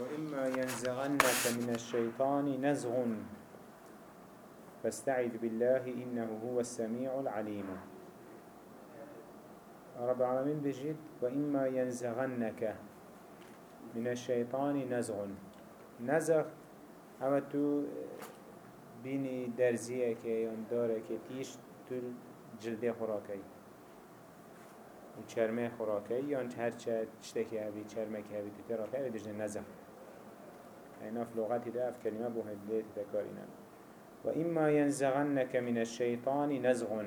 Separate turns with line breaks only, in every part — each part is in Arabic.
وإما ينزغنك من الشيطان نزغ. فاستعذ بالله إنه هو السميع العليم. رب العالمين بجد وإما ينزغنك من الشيطان نزغ. نزغ أما تو بيني درزيك يندارك تيش تل جلده خراكي و چرمه خوراكي يان هر چه تشتكي هبي چرمه كي هبي تتراكي هبي دجن نزغ. يعني في لغتي ده في كلمة بوهدلت تكارينا وإما ينزغنك من الشيطان نزغ.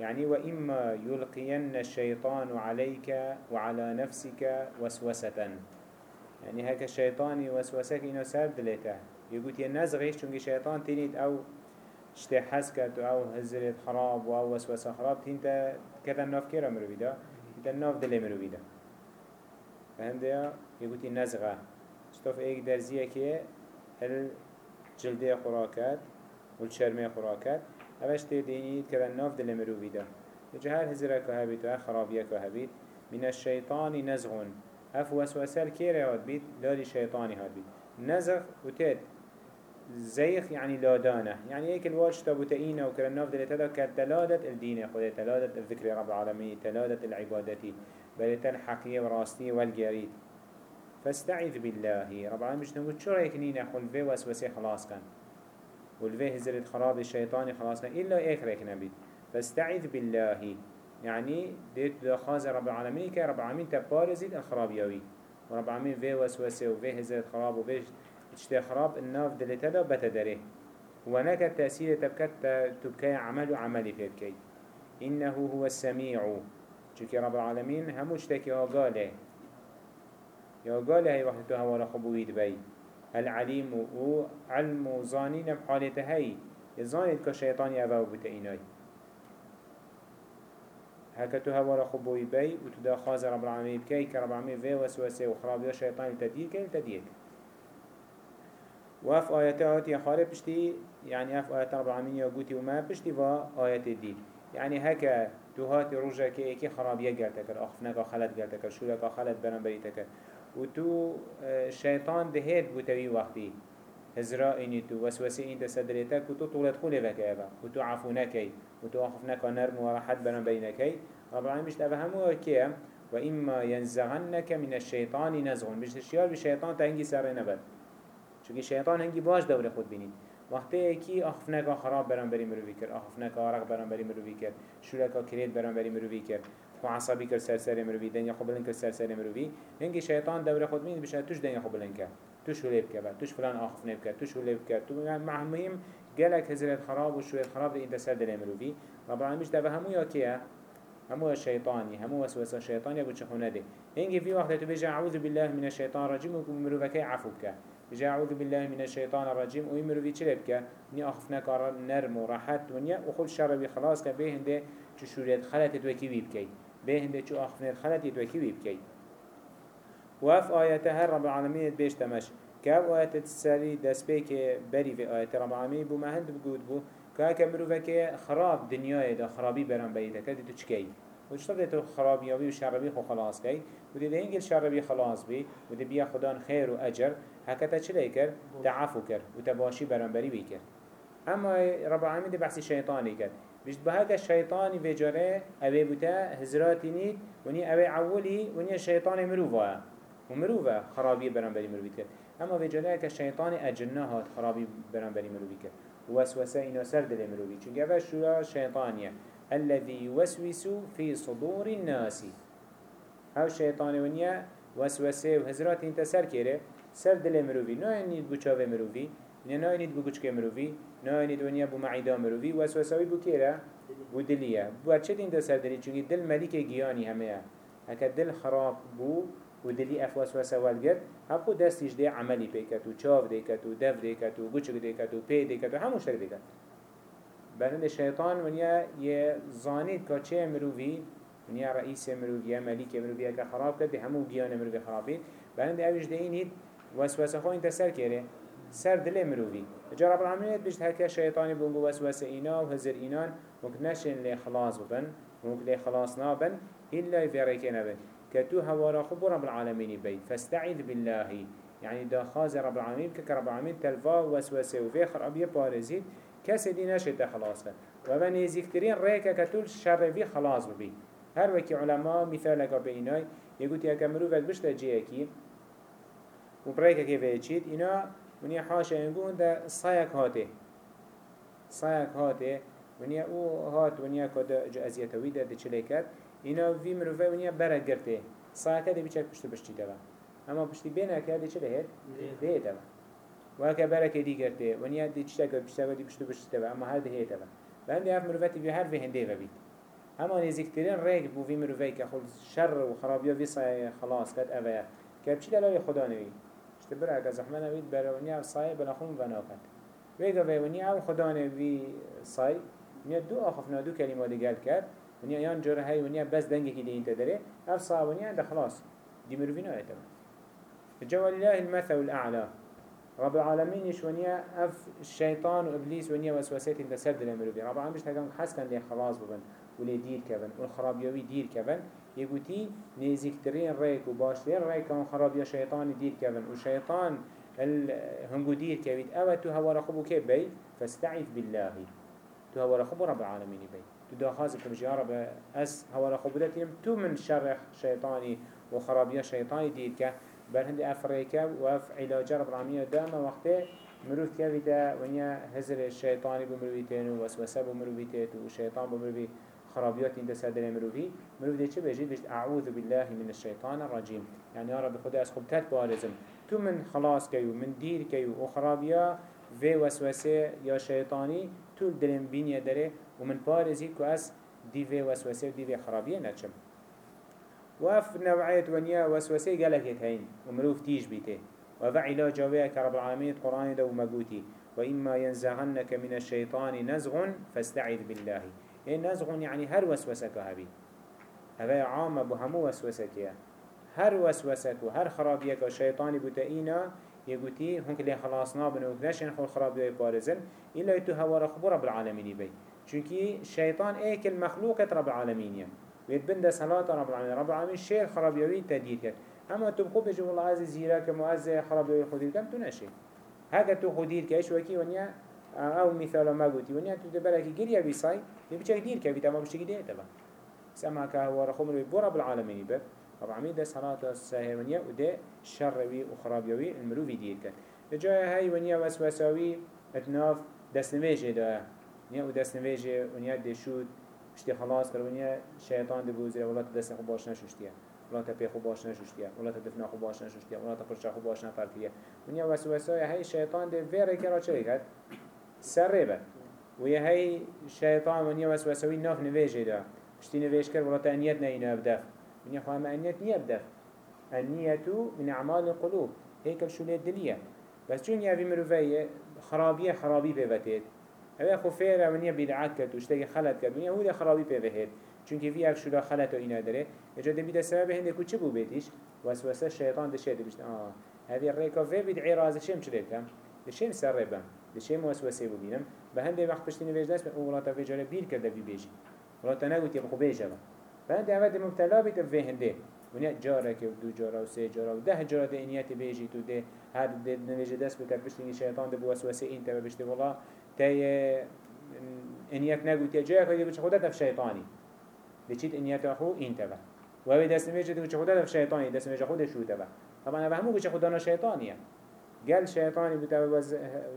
يعني وإما يلقين الشيطان عليك وعلى نفسك وسوسة. يعني هكا الشيطان وسوسك إنه سرد دلته يقول ينزغيش چونك الشيطان تنيد أو اشتي حسكت أو هزرت خراب أو وسوسة خراب تنتا كذا الناف كيرا مروفيدا تنتا الناف دل مروفيدا فهم ده يقول ينزغه اشتوف ايك درزيه كيه هل جلده خوراكات والشرمه خوراكات اوش تدينيد كذا ناف دل مروفي ده جهال هزره كهبيت و خرابيه كهبيت من الشيطان نزغون اف وسوسه الكيري هاد بيت لالي شيطاني هاد بيت نزغ وتد زيخ يعني لادانه يعني هيك الواش تابو تأينا وكرا ناف دل تدا كتلادة الدين خده تلادة الذكر رب العالمين تلادة العبادتي بل حقية وراستي والجريد فاستعذ بالله. رب العالمين مش نقول شو رأيك نينا خل في وسوسة خلاص كان؟ والفي هزرت خراب الشيطان خلاص كان؟ إلا إيك رأيك نبيت فاستعذ بالله. يعني ديت دخاز رب العالمين كي رب العالمين تبارزيد الخراب يوي ورب العالمين في وسوسة وفي هزرت خراب وفي اشتي خراب الناف دلتدا بتدره ونك التأثير تبكت تبكي عمل وعملي فيبكي إنه هو السميع. چونك رب العالمين هموش تكي قاله يا هاي وقت تو هوا خبويد بي العليم و علم و ظانين بحالته هاي الظانيت كشيطان يأباو بتأيناي هكا تو هوا خبويد بي و تو دا خاز رب العالمين بكي كرب العالمين في و خرابي شيطان تدير كي تدير وف آيات يا خارب بشتي يعني اف آيات رب العالمين يا وما بشتي و آيات الدين يعني هكا تو هاتي روجا كي اكي خرابيه قلتك اخفنك خلت قلتك شولك خلت برنبريتك و تو شیطان دهید بوتوی وقتی هزرا اینی تو وسوسه این تصدریتا که تو طولت خوله وکه و تو عفو نکی. و تو آخف نکا نرم و راحت برن بینکی رب العالمین مشت اوه همو که و اما ينزغنك من الشيطان نزغن بشت الشيار بشيطان تهنگي سر نبد چونکه شیطان هنگی باش دور خود بینید. وقتی کی آخفنکا خراب برن بری مروی کرد. آخفنکا عرق برن بری مروی کرد. شورکا کرید برن بری مروی کرد. وعصبي كر سرسر مروي دنيا خبلن كر سرسر مروي هنگي شيطان دور خود مين بشه توش دنيا خبلن كر توش وليب كر توش فلان آخف نب كر توش وليب كر تو مع مهم جالك هزرت خراب وشوية خراب دي انت سر دل مروي رب العالمين دبه همو يا همو الشيطاني همو وسوسة الشيطاني أبو تشخونه دي هنگي في وقت تبيجي أعوذ بالله من الشيطان الرجيم ومروفكي عفوك بيجي أعوذ بالله من الشيطان الرجيم ويمروفي چلبك ني أخفنك نرم وراحت ونيا وخل شر بخلاص كبه تشوريت خلتت وكي بيبكي به هنده چو آخفنه خلط يتوكي ويبكي وف آياته رب العالمين بيش تمش كاو آيات تسالي دست بيك بري في آيات رب العالمين بو ما هند بقود بو. كاكا مروفك خراب دنيا دا خرابي برام بيتا كده تو چكي وشتغل تو خرابيابي وشربي خو خلاص كي ودي ده انجل شربي خلاص بي ودي بيا خدان خير وأجر هكذا چلي كر تعفو كر وتباشي برام بري بيكر اما رب العالمين دي بحثي شيطاني كر بيشت بهاك الشيطان في جره أبي بتا هزراتي نيد وني أبي عولي وني الشيطان مروفا ومروفا خرابي برنبري مروفي كر أما في جره كالشيطان أجنهات خرابي برنبري مروفي كر وسوسة إنو سرد لمروفي چونك أفا شورا الشيطانية الذي يوسوس في صدور الناس. هاو الشيطان ونيا وسوسة وهزرات انت سر كره سرد لمروفي نو ينيد بچاوه مروفي نه نید بو کچک مروی نه نید ونیا بو معیدا مروی وسوسوی بو کیره بو دلیه بو چه دین دست دلی چونی دل ملیک گیانی همه هکا دل خراب بو و دلی اف وسوسه ولگرد هبو دستیش دی عملی پیکت و چاو دیکت و دف دیکت و گوچک دیکت و پی دیکت و همون شر دیکت بلند شیطان ونیا یه زانید که چه مروی ونیا رئیس مروی ملیک مروی که خراب کرد همو گیان مروی خرابید بلند اوش دینید وسوسه خو انت سر کره سر دل مروفي جا رب العالمين بيجت هكا شيطاني بونگو وسوسه اينا وهزر اينان ممكن نشن لي خلاص ببن ممكن لي خلاص نابن إلا يفريكنا بن كتو هوارا خب رب العالمين بي فاستعذ بالله يعني دا خاز رب العالمين كك العالمين تلفا وسوسه وفي خرابية بارزيد كسي دي نشته خلاص كد و نزيكترين ريكا كتول شر في خلاص ببي هر وكي علماء مثالك بيناي يقول يا كمرو بشتا جيكي وبريكا كيف يجيد إنا ونيا حاشا يقول ده صايك هاته صايك هاته ونیا او هات ونیا کد ازیتوی ده چلی کرد اینا وی مروفه ونیا برگ گرته ساعته دی بیچک پشت پشتی دوا اما پشتی بینه که دی چلی هید ده دوا و که برگ دی گرته ونیا دی چتا کرد پشتا دی پشت پشتی دوا اما هر ده هید دوا و هم دی اف مروفه تی هر وی هنده و بید اما نزیکترین ریگ بو وی مروفه که خود شر و خرابیا وی سای خلاص کرد اوه که بچی دلوی خدا نوی برای اگه زحمه نوید برای ونیا سای بناخون و ناکد ویگا ونیا أو خدا نوی سای ونیا دو آخفنا دو کلمه دیگر کرد. ونیا یان جوره های ونیا بس دنگی که دین تدره اف صاحب ونیا ده خلاص. دي مروفين آية جوال الله المثل الأعلى رب العالمين إيش ونيا أف الشيطان وإبليس ونيا وسوسات انت سرد المروفين رب العالمين تكون حس كان ليه خلاص ببن ولي دير كبن والخرابيوي دير كبن يقولي نيزيكترين ريك وباشترين ريك كان خرابيا شيطان دير كبن وشيطان هنگو دير كبيت تو هوا رخبو كبي فاستعذ بالله. تو هوا رخبو رب العالمين بي تو دا خازك يا رب أس هوا رخبو داتيم تو من شر شيطاني وخرابية شيطاني ديد كه بل هند أفريكا وف علاج رب العالمين دام وقته مروف كافيتا ونيا هزر الشيطاني بمروفيتين ووسوسة بمروفيتين وشيطان بمروفي خرابيات انت سادر مروفي مروف دي چه بجيد بجد أعوذ بالله من الشيطان الرجيم يعني يا رب خدا أس خبتات بارزم. تو من خلاص كيو من دير كيو وخرابيا في وسوسة يا شيطاني تو دلن بينيا داره. ومن بارزي كو أس دي في وسوسة ودي في خرابية نتشم وف نوعية ونيا وسوسة قالك هين ومروف تيج بيته وفا علاج وياك رب العالمين القرآن دو مقوتي وإما ينزغنك من الشيطان نزغ فاستعذ بالله. إن نزغ يعني هر وسوسك هبي هذا عام بهمو وسوسك يا هر وسوسك وهر خرابيك الشيطان بتأينا يقولي هنك اللي خلاصنا بنو نشن خل خرابيه بارزن إلا يتو هوا رخبو رب العالمين بي چونكي الشيطان ايك المخلوق رب العالمين يعني ويتبند صلاة رب العالمين رب العالمين شير خرابيوي تدير كد اما تبقوا بجو والله عز زيرك معز خرابيوي خدير كم تنشي هذا تو خدير كاش وكي ونيا أو مثال ما قلتي ونيا تو تبرك جريا بيساي بيبچك دير كبي تمام بشتي دي تبا سما كهو رخمر برب العالمين بب رب العالمين ده صلاة السهر ونيا وده شروي وخرابيوي المروفي دير كد جاي هاي ونيا وسوساوي اتناف دستنويجه ده ونيا ودستنويجه ونيا دي شود پشتی خلاص کرد ونیا شیطان دی بوزه ولات دست خوب باش نشوشتیه ولات پی خوب باش نشوشتیه ولات دفنا خوب باش نشوشتیه ولات پرچا خوب باش نفرکیه ونیا وسوسه های شیطان دی ویره کرا چه سر بد و یه های شیطان ونیا وسوسه وی ناف نویجه ده پشتی نویج کرد ولات انیت نه بدف. ونیا خواه ما انیت نیه بدف. النية من أعمال القلوب. هيك الشولية الدلية بس چون يا في مروفية خرابية خرابي بيفتيت اوه خو فیره ونیا بدعات کرد و اشتاقی خلط کرد. ونیا هوده خرابی پیوه هید چونکه وی اف شده خلط و اینا داره. اجا ده بیده سبب هنده کو چه بو بیتیش؟ وسوسه شیطان ده شده بشت آه. هذه الريكا في بدعي راز شيم شريت كم لشيم سربم لشيم وسوسه ببینم به هنده وقت پشتی نویج دست أو ولا تفجر بیر کرده بی بیجی ولا تنگوت يبقى بيجا فهنده اول مبتلا بيت في هنده ونیا جاره که دو جاره و سه جاره و ده جاره ده اینیت بیجی تو ده هر ده نویج دست بکر بشتی شیطان ده بو وسوسه این تبه بشتی والله تي انيك نقول تجاه كده بتش خدها في شيطاني بتشيت انيك أخو إن تبع وهو دست ميجي بتش خدها في شيطاني دست ميجي خده شو تبع طبعا أنا بهمو بتش خدنا شيطانية قال شيطاني بتا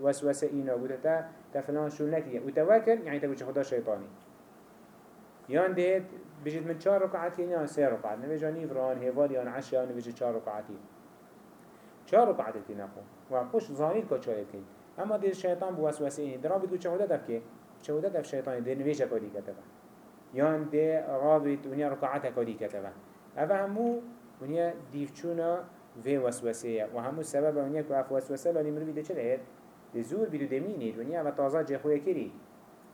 وسوسة إينا بتا تفلان شو نكية وتوكل يعني تبتش خدها شيطاني يان ديت بجد من چهار ركعات يان سه ركعات نبيجا نيفران هيفال يان عشيان نبيجي چهار ركعات چهار ركعات تنقو وقوش ظاهر كو چهار كين اما دل شیطان بو وسوسه این. درا بگو چه دف که چه دف شیطان. دل نویش کدی کتبه یان ده رابط ونیا رکعت کدی کتبه اوه همو ونیا دیفچونا في وسوسه و همو سبب ونیا که اف وسوسه لالی مروی ده چه لهید ده زور بیدو دمینید ونیا و تازه جه کری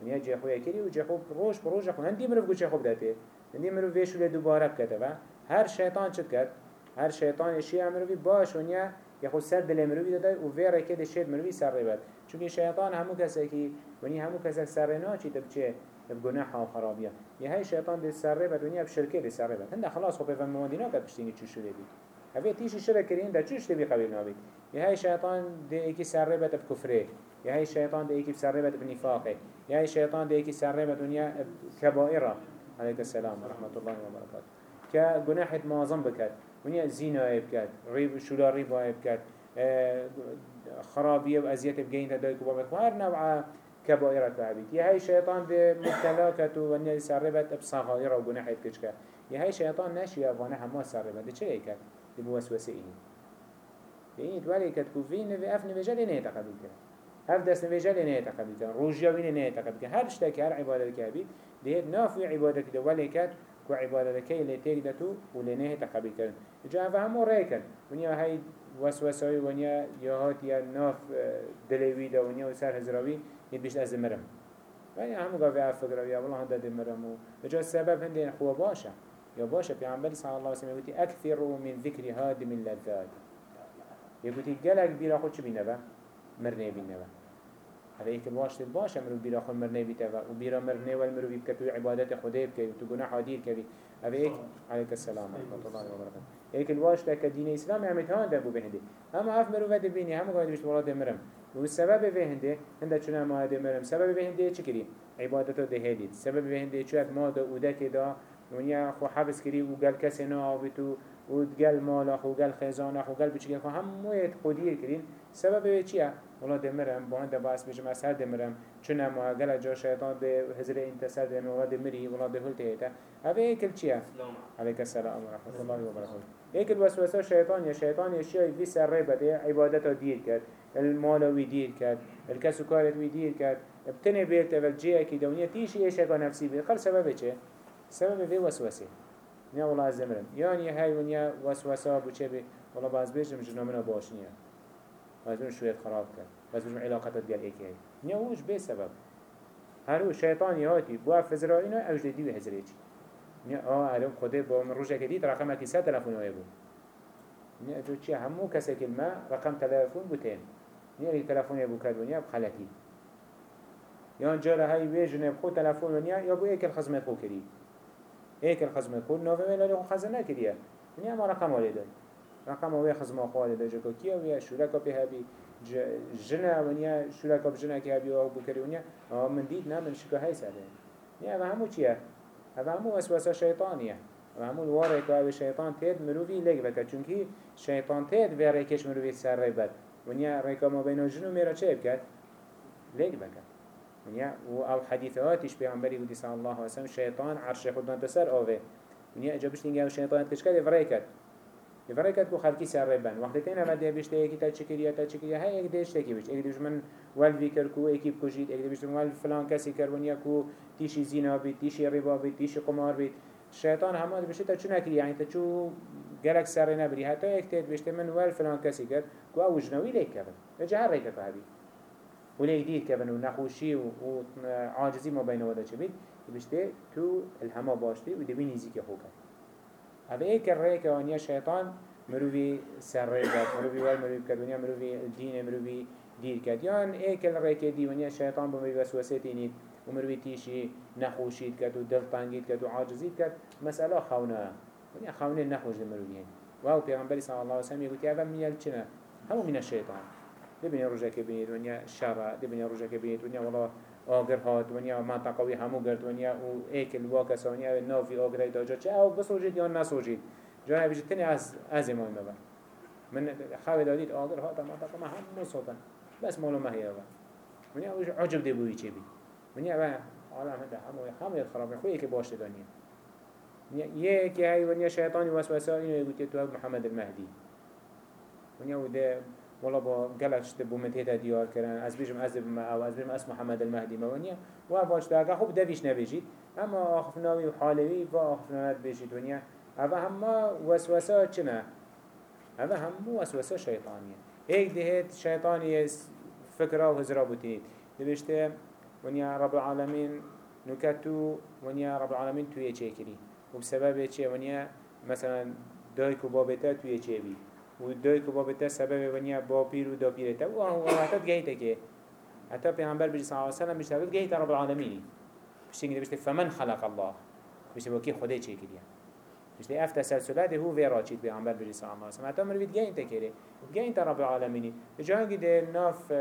ونیا جه کری و جه روش بروش خو هندی مروف گو چه خوب داته هندی مروف ویشو دوباره کتبه هر شیطان چه کرد هر شیطان اشی امروی باش ونیا يخو سر دل مروي داده و في ركه دشيد مروي سر رباد چونك شيطان همو كسي كي وني همو كسي سر ناچي تبچه بگناح و خرابيه يهي شيطان دل سر رباد وني بشركه دل سر رباد هنده خلاص خو بفهم مواندينا كد بشتيني چو شده هفه تيشي شرك كرين ده چوش تبي قبيل نابي يهي شيطان ده ايكي سربت بكفره يهي شيطان ده ايكي سربت بنفاقه يهي شيطان ده ايكي سربت ونيا كبائرة عليك السلام ورحمة الله وبركاته كجناحة معظم بكات ونيا زينة بكات ريب شولا ريب بكات آه خرابية وأزيات بجين تدايك وبابك وهر نوع كبائرة تعبيد يهي شيطان ده مبتلاكة ونيا سربت بصغائرة وجناحة كشكا يهي شيطان ناشي أفوانا هما سربت ده چه ايكات بوسوسه إيه يعني تولي كتكو في نفي أف نفجال نه تقبل كده هف دست نفجال نه تقبل كده روجيا وين نه تقبل كده هر شتاك هر عبادة كابي ده نافي عبادة كده ولي كت كو عبادة كي اللي تيك دتو ولنه تقبل كده جا فهمو ريكن ونيا هاي وسوسه ونيا يهات يا ناف دلوي ده ونيا وسر هزراوي يبيش أزمرم يعني هم قافي فكرة يا والله هذا دمرمو جا السبب هندين خو باشا يا باشا في عمبالي صلى الله عليه وسلم يقول أكثروا من ذكر هادم اللذات. يقول قلق بيرا خود شو بينبا مرنه بينبا هذا إيك الواشت الباشا مرو بيرا خود مرنه بيتبا وبيرا مرنه والمرو بيبكتو عبادات خده بكي وتو گناح عدير كبي هذا إيك؟ عليك السلام ورحمة الله وبركاته. إيك الواشت كدين إسلام عمت هان دبو بهندي أما هف مرو ود بيني هم قاعد بيشت ولاد مرم والسبب بهندي هنده چنا ما هده مرم سبب بهندي چه كري عبادته ده هديد سبب بهندي چو أك ما ده وده كده ونیا خو حبس کری و گل کسی نآبتو و گل مالا خو گل خزانه خو گل بچگل خو همویت خودیر کرین. سبب چیه؟ ولا دمرم با هنده باعث بجم از هر دمرم. چون ما گل جا شیطان به حضر انتصر دم ولا دمری ولا ده هلته هیتا اوه ایکل چیه؟ علیک السلام و رحمت الله و برکاته. ایکل وسوسه شیطان یا شیطان یا شیعی وی سر ری بده عبادت دیر کرد. المالوی دیر کرد. الکسو کارت وی دیر کرد. ابتنه بیرت اول جیه که دونیه تیشی ایشه نفسی بید خل سبب چه؟ سبب في وسوسه. نیا والله از دمرم یعنی هی و نیا وسوسه بو چه بی؟ والله باز بیشم جنامنا باش نیا باز بیشم شویت خراب کرد. باز بیشم علاقتت گل ایکی هی نیا وش به سبب. هر أو شیطانی هاتی بو افزرا اینا اوج دیدی به هزری چی. نیا آه الان خدا با من روزه کدید رقم اکی سه تلفن های بود نیا جو چی؟ همو کسی کلمه رقم تلفن بوتین نیا ری تلفن بو کرد و نیا بخلتی یا جاره های ویژن بخو تلفن و نیا یا بو ایکل خزمت خو هيك الخزمة كل نوفي ولا له خزنة كريه يعني أما رقم والده رقم ويا خزمة والده جكو كيا ويا شركة بهابي جنا ونيا شركة بجنا كهابي وهو بكري ونيا من ديد نعمل شكا هاي سهله يعني أما همو چيه أما همو وسوسة شيطانية أما همو الواري كو أبي شيطان تيد مروفي لك بكا چونكي شيطان تيد في ريكش مروفي سر ريبت ونيا ريكا ما بين جنو ميرا چه بكت لك بكت ونیا أو حدیثاتش پیامبری بودی صلی الله علیه و سلم شیطان عرش خود نان تسر آوه. ونیا اجابش نگه و شیطان کش کرد افرای کرد. افرای کرد کو خلقی سر ربن. وقتی تینا مده بشته یکی تا چکریه تا چکریه های یک دیش تکی بش یک دیش من ول ویکر کو اکیب کشید. یک دیش ول فلان کسی کرد ونیا کو. تیشی زینا بید تیشی ربا بید تیشی قمار بید. شیطان همه بشه تا چون نکری یعنی تا چو گلک سر نبری. حتی یک تید بشته من ول فلان کسی کرد کو أو جنوی لیک کرد. جهر ریکت هبی وليك دير كبن ونخوشي وعاجزي ما بين ودا چبيت بشته تو الهما باشتي ودبي نزيك خوكا هذا ايك الرأي كوانيا شيطان مروفي سر ريبات مروفي وال مروفي كدونيا مروفي الدين مروفي دير كد يان ايك الرأي كدي ونيا شيطان بمروفي وسوسيتي نيت ومروفي تيشي نخوشيت كد ودل طانجيت كد وعاجزيت كد مسألة خونا ونيا خونا نخوش المروفيين واو پیغمبر صلى الله عليه وسلم يقول يا من يلچنا همو من الشيطان دبني رجع بينيت ونيا شرع دبني رجع بينيت ونيا والله آگر هات ونیا منطقه وی همو گرد ونیا و ایکل واکس ونیا نافی آگر های داجا چه؟ أو بسوجید یا نسوجید؟ جا همیشه تنی از از ایمان ببر من خواه دادید آگر هات منطقه ما هم صوتن بس مولو مهی أو ونیا اوش عجب دی بوی چه بی؟ ونیا و عالم هنده همو همو خرابه خوی که باشه دانیه. یکی هی ونیا شیطانی وسوسه اینو یگوتی تو محمد المهدی. ونیا و ده ولا با گلش تبو متهدا دیار کردن. از بیشم از بما او از بیشم اس محمد المهدی موانیه. و باش داگه خوب دویش نبیجید اما آخفناوی و حالوی و آخفناوی بيجيت ونیا اوه همه وسوسه چنه اوه همه وسوسه شیطانیه. ایک دهت شیطانی فکره و هزرا بوتید دبشته ونیا رب العالمین نكتو ونیا رب العالمین توی چه کری و بسبب چه ونیا مثلا دایک و بابتا توی چه بید و دوی که بابتا سبب ونیا با پیر و دا پیرتا و هو حتی گهیتا که. حتی پیغمبر بجی صلی اللہ علیہ وسلم بجی گهیتا رب العالمین بشتی گیده بشتی فمن خلق الله. بشتی با کی خوده چه کریا مش اف تسلسلات هو في راشيد بيغمبر بجي صلى الله عليه وسلم. حتى مروفيد جاين تكيري جاين رب العالمين جاهنگي ده ناف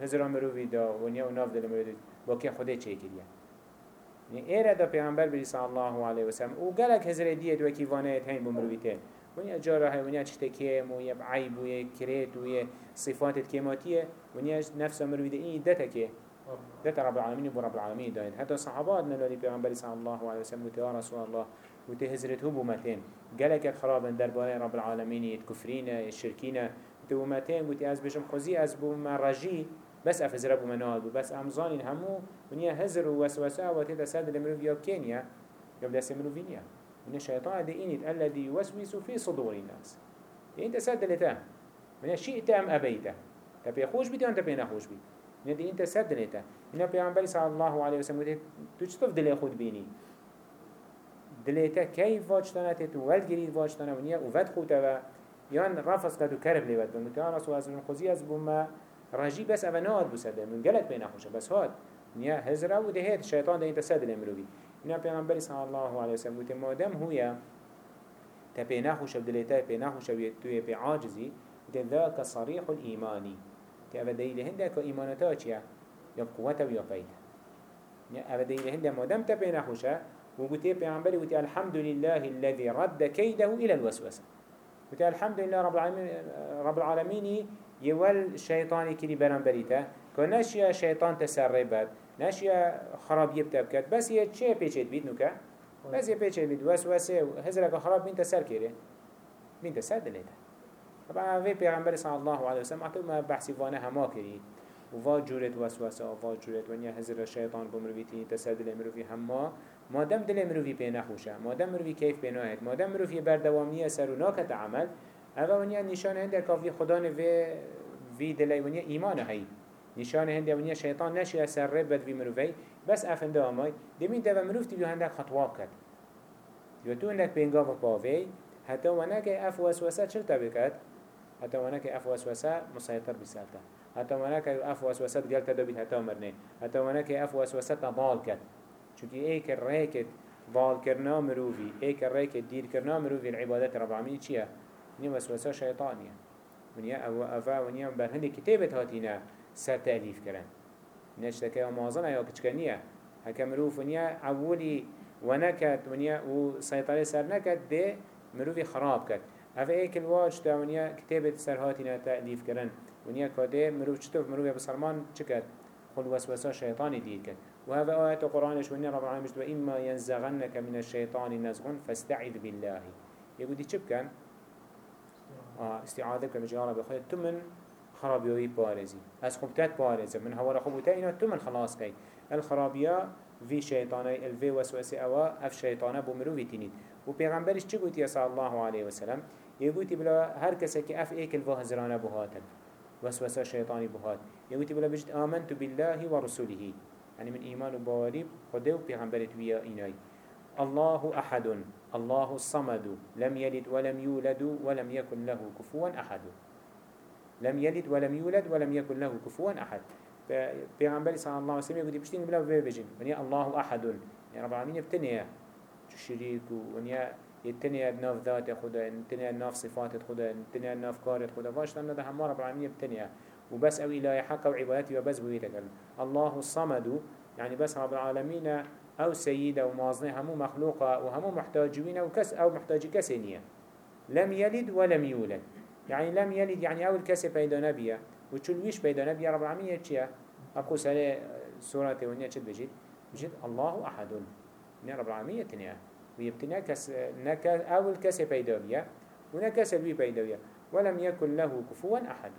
هزرا مروفي دا ونيا وناف دل مروفي باكي خوده چه يعني ايرا دا پیغمبر بجي صلى الله عليه وسلم. و قالك هزر ديت وكي وانيت هين بمروفيتين ونیا جارا های ونیا چشته کیم و یه عیب و یه کريت و یه صفات کیماتیه ونیا نفس مروی ده این دتا که دتا رب العالمین و رب العالمین داین حتی صحابات نلالی پیغمبر صلی الله علیه وسلم و رسول الله و ته هزرت هو بومتين قالك خرابا درباره رب العالمين يتكفرين الشركين تومتين قلت از بشم خوزي از بوم رجي بس افزر ابو مناد بس امزان همو ونيا هزر ووسوسه وتدا سد المروف يا كينيا دس المروفينيا من الشيطان ده إنت الذي يوسوس في صدور الناس. إنت سد لتا من شئت ام ابيت تبي خوش بيت انت بين خوش بيت؟ من دي إنت سد لتا من پیامبر صلى الله عليه وسلم تو چطور دل خود بيني؟ دلیتا کی واجتانه تو ولد گرید واجتانه و نیا و یان رفض کدو کرب لیود بمو که رسول از من خوزی از بوم رجی بس اوه ناد بسده من گلت بین خوشه. بس هاد. نیا هزره و دهید شیطان ده این تسد المروی اینا پیغمبری صلی الله علیه وسلم گوته مادم هویا تا پی نخوشه بدلیتا پی نخوشه توی پی عاجزی گوته ذاک صریح الایمانی که اوه دلیل هنده که ایمانتا چیه یا قوته و یا پیده اوه دلیل هنده مادم تا پی نخوشه وقتي پیغمبر وقتي الحمد لله الذي رد كيده إلى الوسوسة وقتي الحمد لله رب العالمين رب العالمين يول شيطاني كلي برانبريته كناشيا شيطان تسربت نشیا خرابی بتب کرد بس یه چه پیچید بید نکه بس یه پیچید بید وس وس هزر اگه خراب بین سر کرده بین سر دلیده طبعا وی پیغمبر صلی الله علیه وسلم سلم ما بحثی وانه هما کری و وا جورت وسوسه و وا جورت ونیا هزار شیطان بمرویتی تسدل مروی هما مادم دل مروی پی نخوشه مادم مروی کیف پی ما مادم مروی بردوامی سر و ناکت عمل اول ونیا نشانه هنده کافی خدا نوی وی دلی ونیا ایمان هایی نشان هنده ونیا شیطان نشی سر ربت وی مروفی بس افنده آمای. دمین دو مروف تیو هنده خطواب کد. یو تو هندک پینگاف پاوی. حتی ونکه اف وسوسه چل تبکد حتی ونکه اف وسوسه مسيطر بسالتا حتی ونکه اف وسوسه گلتا دو بیت حتی مرنه. حتی ونکه اف وسوسه تضال کد. چونكي ايك الريكت ضال كرنا مروفي ايك الريكت دير كرنا مروفي العبادات رب العالمين چيا ني وسوسة شيطانية ونيا أو افا ونيا بر هندي كتابت هاتينا سر تأليف كرن نشتكي ومازنا يا كتكنية هكا مروف ونيا اولي ونكت ونيا وسيطرة سر نكت دي مروفي خراب كت اف ايك الواج تا ونيا كتابت سر هاتينا تأليف كرن ونيا كده مروف چطوف مروفي بسرمان چكت خل وسوسة شيطاني دير كت وهذا آية القرآن شوية رب العالمين وإما ينزغنك من الشيطان نزغ فاستعذ بالله. يقول دي چب كان آه استعاذة كان جارة بخير تمن خرابيوي بارزي. از خبتات بارزي من هوا خبوتا إنا تمن خلاص كي الخرابيا في شيطاني الفي وسوسي أوا اف شيطانا بمرو في تنين و پیغمبرش چه گوتی صلی الله علیه وسلم یه گوتی بلا هر کسی که اف ایکل و هزرانه بهاتن وسوسه شیطانی بهات یه گوتی بلا بجد آمنت بالله و رسوله يعني من إيمان وبواري خده وبيغمبرت ويا إناي الله أحد الله الصمد لم يلد ولم يولد ولم يكن له كفوا أحد. لم يلد ولم يولد ولم يكن له كفوا أحد. بيغمبر صلى الله عليه وسلم يقول بشتين بلا بيبجن. ونيا الله أحد. يعني رب العالمين يبتنيا شريك ونيا يتنيا ناف ذات خدا يتنيا ناف صفات خدا يتنيا ناف كارت خدا. واش لنا ده هم رب العالمين يبتنيا وبس أو إلهي حق وعبادتي وبس بويتك الله الصمد. يعني بس رب العالمين أو سيدة ومازنة همو مخلوقة وهمو محتاجين أو كس أو محتاج كسينية لم يلد ولم يولد. يعني لم يلد يعني أول كسي بيدا نبيه. ويش بيدا نبيه؟ رب العالمين يتشيه أقول سالي سورة ونيا شد بجد بجد الله أحد. يعني رب العالمين يتنيه ويبتنى كس نك أول كسي بيدا بيه ونكسي بي بيدا بيه ولم يكن له كفوا أحد.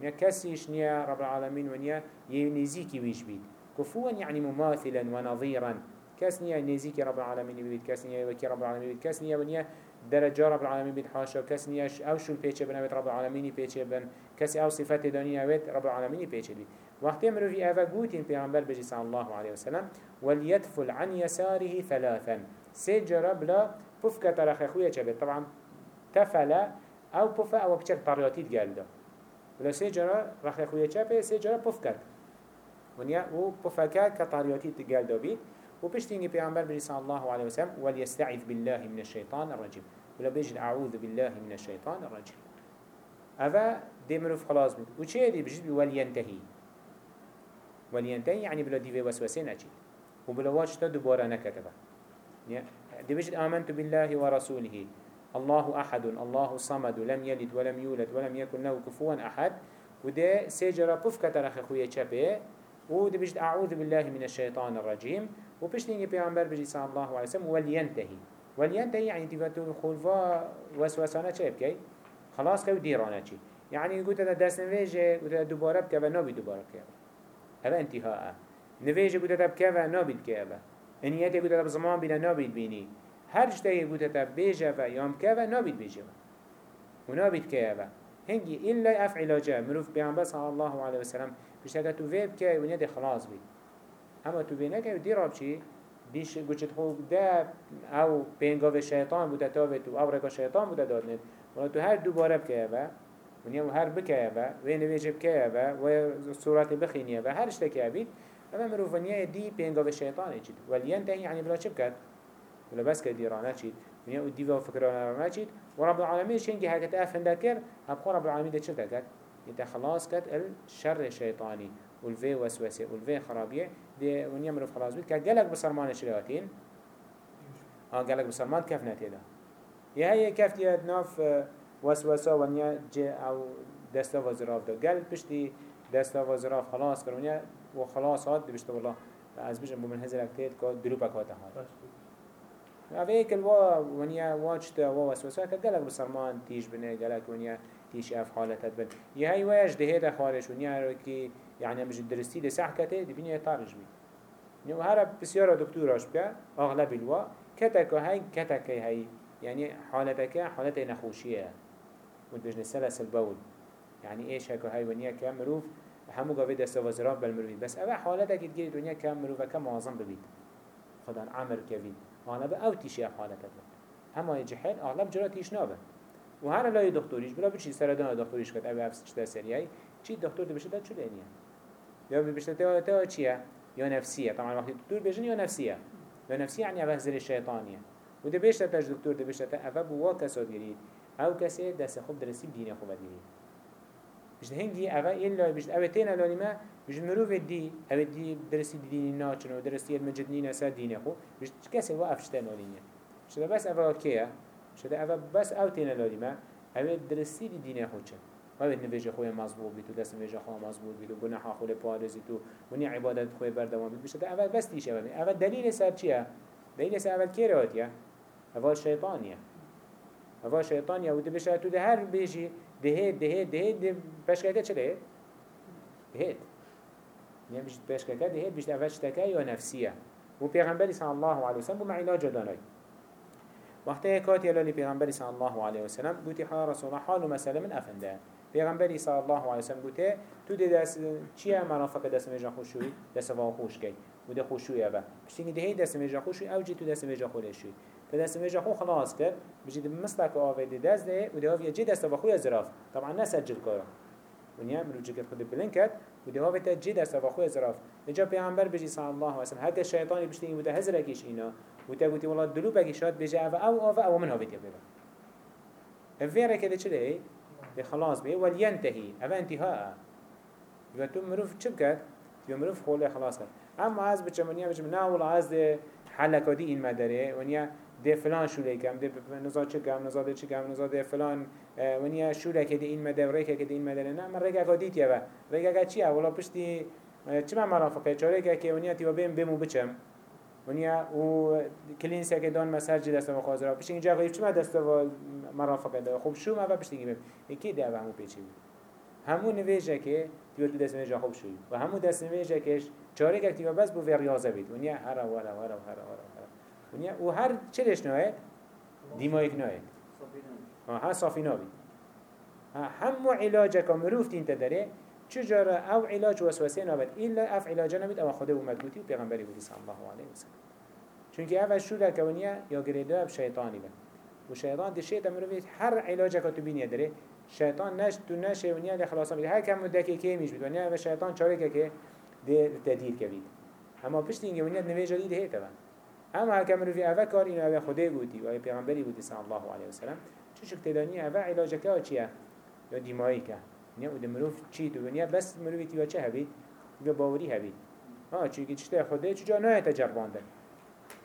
نیا کسیش نیا رب العالمین و نیا یه نزیکی ویش بید كفوا يعني مماثلا ونظيرا. كاس نيا نزيك رب العالمين بيت كاس نيا وكي رب العالمين بيت كاس نيا ونيا درجة رب العالمين بيت حاشا كاس نيا أو شو البيتش بيت رب العالمين بيتش بن. كاس أو صفات دنيا بيت رب العالمين بيتش بيت وقت يمرو في أفا قوتين في عمبال بجي صلى الله عليه وسلم وليدفل عن يساره ثلاثا. سجر بلا بفكة ترخي خويا جبت طبعا تفل أو بفا أو بشك طرياتيت قال ده ولا سجرة رخي خويا جبت سجرة بفكت ونیا و پفکه که طاریاتی تگل دابید وبشتيني بری صلی الله علیه وسلم وليستعذ بالله من الشيطان الرجيم ولا بيجي اعوذ بالله من الشيطان الرجيم أفا دي مروف خلاص بيت وچه دي بجد؟ ولينتهي ولينتهي يعني بلا دي وسوسين أجي وبلا واجتا دوبارا نكتبه دي بجد آمنت بالله ورسوله الله أحد الله صمد لم يلد ولم يولد ولم يكن له كفوا أحد. وده سيجرا بفكة ترخ خوية چبه ودي بجد أعوذ بالله من الشيطان الرجيم وبشتيني بيعنبر بجي صلى الله عليه وسلم ولينتهي ولينتهي يعني تفتو خلفا وسوسانة چه بكي خلاص كو ديرانه چي يعني قلت هذا دست نویجه قلت هذا دوباره بكه و نابي دوباره بكه هذا انتهاء. نویجه قلت هذا بكه و نابي بكه انيته قلت هذا بزمان بنا نابي بيني هر جتاي قلت هذا بيجه و يام كه و نابي بيجه و. نابي بكه و. هنگي إلا أفعل جاء مروف بيعنبه صلى الله عليه وسلم بشتاكه تو ويب كه ونيده خلاص بي اما تو بينه كه دي راب چي دیش گوشت خوب ده أو پینگاو شیطان بوده تاوه تو أو رکا شیطان بوده دادند ولی تو هر دوباره بکه با ونیا هر بکه و نویجه بکه با و صورت بخینیه با هر اشتکه بید اما مروفنیه دی پینگاو شیطانه چید. ولی انتهی یعنی بلا چه بکد؟ ولا بس كدي رانا چید. ونیا ودي و فكرانا رانا چید و رب العالمین شنگی هکت افنده کر ابخو رب العالمین ده چه تکد انت خلاص كت الشر الشيطاني والفي وسوسه والفي خرابيه دي ونيا مروف خلاص بيت كجلك بسرمان شرياتين آه جلك بسرمان كيف نتيدا يا هي كيف تياد ناف آه، وسوسة ونيا جي أو دستا وزراف ده قال بشتي دستا وزراف خلاص كرونيا وخلاص هاد بشت والله. از بيجن بمن هزر اكتيد كو دروبك هاتا هاد اوه الوا ونيا واجت وا وسوسة. كجلك بسرمان تيج بنه جلك ونيا تيش أف حالتت بن يهي ويش دهيدا خارج ونيا كي يعني مش درستي ده سحكته طارج بي. نيو هرب بسيارة دكتوراش بك أغلب الوا كتك هاي كتك هاي. يعني حالتك حالت نخوشية. ودبجن سلس البول يعني إيش هكو هاي ونيا كام مروف همو قاوه دست وزراف بالمروفي بس اوه حالتك تجي دنيا كام مروفا كام معظم ببيت. خدان عمر كبيد أنا با أو تيشي حالتك هما يجحل أغلب جرا تيش نابه. و هر لای دکتریش بلا بچی سردان دکتریش کرد اوه افسش ده سریعی چی دکتر ده بشه ده چو لینیه؟ یا بشه تا تا چیه؟ یا نفسیه. طبعا وقتی دکتر بيجن یا نفسیه. یا نفسیه يعني اوه زر الشیطانیه و ده بشه تاش دکتر ده بشه تا اوه بوا کساد گرید أو کسی دست خوب درسی دین خوب گرید بجد هنگی اوه ایلا بجد اوه تین الانی ما بجد مروف دی. اوه دی درسی دینی ناچن و درسی المجدنین سر دین خوب بجد کسی وا افشتن بجد بس اوه کیه شده. اول بس او تینه لاریمه اول درستی دی دینه خود چه او نویجه خوی مضبوط بیتو دست نویجه خواه مضبوط بید و گناح خوی پارزی تو و عبادت خوی بردوان بید بشده اول بس دیش اول اول دلیل سر چیه؟ دلیل سر اول که رواتیه؟ اول شیطانیه. اول شیطانیه. و دی بشه تو ده هر بیجی. دهید دهید دهید ده پشکایتا چه دهید؟ دهید یعنی بشت پشکایتا دهید بشت اول شتکه یا نفسیه. و پیغمبری صلی الله علیه وسلم بما علاج دانایی وقتی کاتی الالی پیغمبری صلی الله علیه وسلم گوتی حال رسول حال و مسئله من افنده. پیغمبری صلی الله علیه وسلم گوته تو دی دست چیه؟ منافق دست میجا خوشوی دست وا خوش کی و ده خوشوی اوه پشتینگی دهی دست میجا خوشوی آو جی تو دست میجا خودشوی تو دست میجا خو خلاص کرد بجید مستک آوه دی دست ده و ده آوه جی دست وا زراف طبعا نسجل کارا ونیا مروجی که خود بلند کرد و ده آوه تا جی خوی زراف نجا پیغمبر بجی صلی الله علیه وسلم هر شیطانی بشتینگی بوده هزرکیش اینا. و تا گوتی والله دلو بگی أو أو أو أو من هاویت یبه الفيرة كده چه ده خلاص به ولينتهي أو انتهاء و تو مروف چه بکرد؟ یا مروف خوله خلاص کرد. اما از بچه منیا بچه نه ولا از ده حلقاتی این مداره ونیا ده فلان شوله کم. ده نزاد چه کم؟ نزاد چه کم؟ نزاد ده فلان. ونیا شوله که ده این مداره ریکه که ده این مداره نه. من ریکه که دیت یبه ریکه که چیه؟ ولا پشتی چه من مرافقه؟ چاره که ونیا تیوا بیم بمو بچم. ونیا و کلینس که دان مساج دست و خازرا پیش اینجا غیب چما دست و مرافقه ده خوب شو ما پیش دیگه یکی ده همو پیچی بود. همو نویجه که دیو تو دست نویجه خوب شوی. و همو دست نویجه کهش چاره که تیوا بس بو ریاضه بید ونیا هر ولا ولا ولا ولا ونیا و هر چلش نوید دیمایک نوید ها صافی نوید همو علاجه که مروفت انت چجرا او علاج وسوسه نابد. الا اف علاج نمید اما خدا و مکوتی و پیغمبری بودی صلی الله علیه وسلم چونکه اول شو کونیه یا گریده شیطانی بند و شیطان دی شیطان مروید هر علاج که تو بینیه داره شیطان نش تو نش و در لخلاصا میده هر کم مدتی که میش بود. یعنی و شیطان چاره که که تدیر که بید. اما پشت اینگه گونیه نوی دیده هی اما هر کم روی اول کار اینو اول خدا بودی و پیغمبری بودی صلی الله علیه و سلم. چه شکل تدانی؟ اول علاج که چیه؟ یا دیمایی که؟ نیا و دمروف چی تو نیا بس مروفی تیوا چه هبید تیوا باوری هبید آه چی که چشته خوده چجا نه تجربانده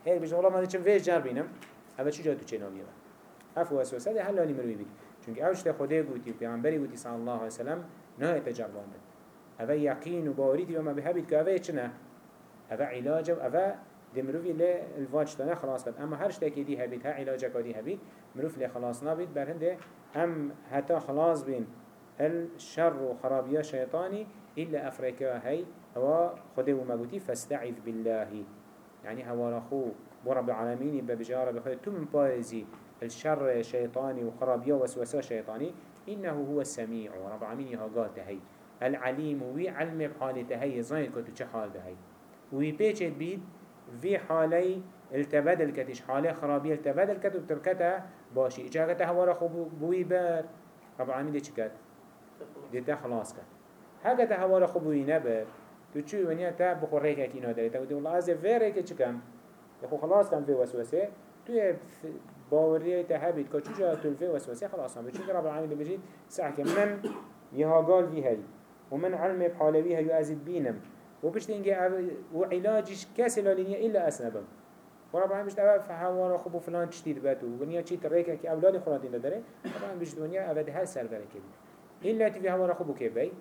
هیچ بیش والله من چه ویش جربینم اما چجا تو چه ناویه اف وسوسه ده حلالی مروی بید چونکه اوش ته خوده گوتی و پیامبری گوتی صلی الله علیه وسلم نه تجربانده اوه یقین و باوری تیوا ما بهبید که اوه چه نه اوه علاج و اوه دي مروفي لي الواج تانه خلاص بد. اما هر شتاكي دي هبيت ها علاجك دي هبيت مروف لي خلاص نابيت برهنده هم حتى خلاص بين الشر وخرابية شيطاني إلا أفريكا هاي هو خده ومقوتي فاستعذ بالله. يعني هو رخو ورب العالمين ببجارة بخده. تم بارزي الشر شيطاني وخرابية وسوسة شيطاني إنه هو السميع ورب العالمين يهاقات هاي العليم وي علم بحالته هاي زين كنتو چه حال هاي وي بيچت بيد في حالي التبادل كتش حالي خرابية التبادل كتو بتركتها باشي. إجا كتا هوا رخو بوي بار رب العالمين دي ديتا خلاص كت هكا تا هوا رخو بوي نبر تو چوي ونيا تا بخور ريكا كينا داري تا ودي والله از في ريكا چكم يخو خلاص كم في وسوسه. تو باوريه تهبيت كو چجا تو في وسوسه خلاص هم. چون رب العالمين بيجي ساعه من يها قال في هي ومن علم بحالوي هي ازيد بينم وبشتينجي وعلاجش كاس لالينيا الا اسنبم. ورب العالمين بيشت أبا فهوارا خبو فلان تشتيد باتو ونيا چي تريكا كي أولاد خلاتين داره. طبعا بيشت ونيا أبا ده هل سر بركة إلا تفي هوارا خبو كي بي.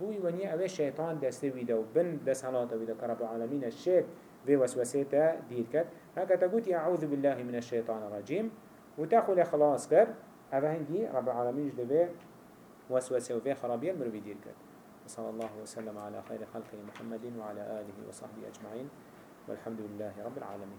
بوي ونيا أبا الشيطان دسته ويدا وبن دس حلاته ويدا كرب العالمين الشيط. في وسوسيته دير كت هكا تقول أعوذ بالله من الشيطان الرجيم. وتاخل خلاص كر. أبا هندي رب العالمين جدبه وسوسه وفي خرابية المروي دير كت وصلى الله وسلم على خير خلقه محمد وعلى آله وصحبه أجمعين. والحمد لله رب العالمين.